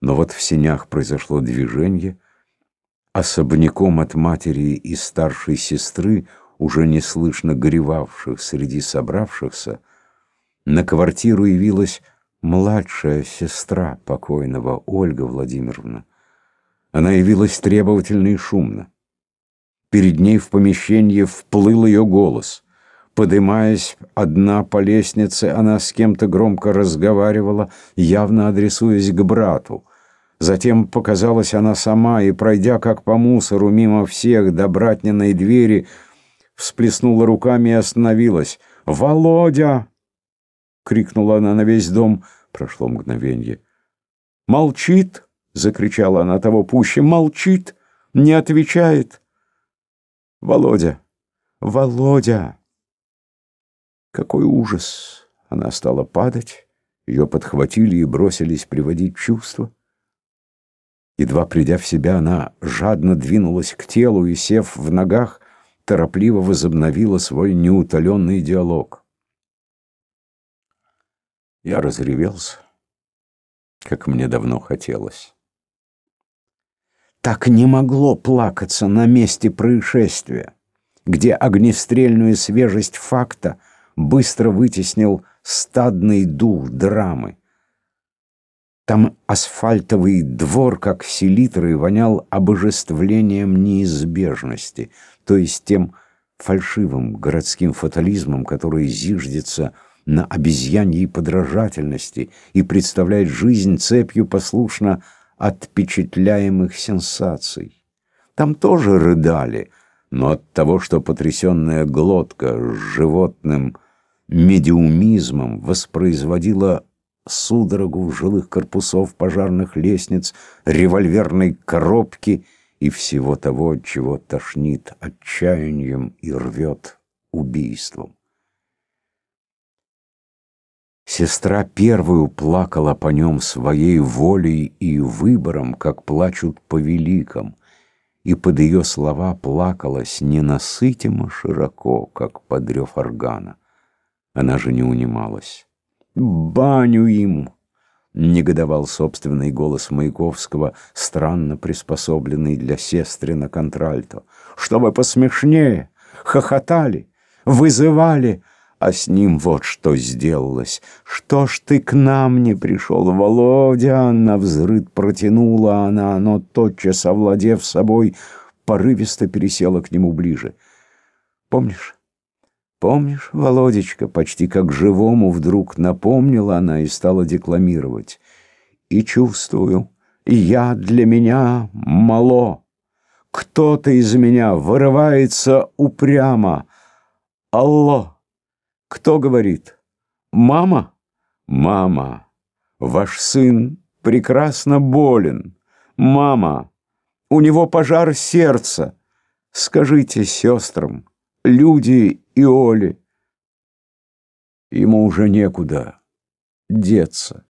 Но вот в сенях произошло движение. Особняком от матери и старшей сестры, уже неслышно горевавших среди собравшихся, на квартиру явилась младшая сестра покойного, Ольга Владимировна. Она явилась требовательно и шумно. Перед ней в помещение вплыл ее голос. Подымаясь одна по лестнице, она с кем-то громко разговаривала, явно адресуясь к брату. Затем показалась она сама и, пройдя как по мусору мимо всех до братниной двери, всплеснула руками и остановилась. «Володя!» — крикнула она на весь дом. Прошло мгновенье. «Молчит!» — закричала она того пуще. «Молчит! Не отвечает!» «Володя! Володя!» Какой ужас! Она стала падать, ее подхватили и бросились приводить чувства. Едва придя в себя, она жадно двинулась к телу и, сев в ногах, торопливо возобновила свой неутоленный диалог. Я разревелся, как мне давно хотелось. Так не могло плакаться на месте происшествия, где огнестрельную свежесть факта быстро вытеснил стадный дух драмы. Там асфальтовый двор, как селитры, вонял обожествлением неизбежности, то есть тем фальшивым городским фатализмом, который зиждется на обезьяньей подражательности и представляет жизнь цепью послушно отпечатляемых сенсаций. Там тоже рыдали, но от того, что потрясенная глотка с животным медиумизмом воспроизводила судорогу жилых корпусов пожарных лестниц, револьверной коробки и всего того, чего тошнит отчаянием и рвет убийством. Сестра первую плакала по нем своей волей и выбором, как плачут по великам, и под ее слова плакалась ненасытимо широко, как подрев органа. Она же не унималась. «Баню им!» — негодовал собственный голос Маяковского, странно приспособленный для сестры на контральто. «Чтобы посмешнее! Хохотали! Вызывали!» А с ним вот что сделалось. Что ж ты к нам не пришел, Володя? На взрыд протянула она, но тотчас, овладев собой, порывисто пересела к нему ближе. Помнишь? Помнишь, Володечка, почти как живому вдруг напомнила она и стала декламировать. И чувствую, я для меня мало. Кто-то из меня вырывается упрямо. Алло! Кто говорит? Мама? Мама, ваш сын прекрасно болен. Мама, у него пожар сердца. Скажите сестрам, люди и Оле. Ему уже некуда деться.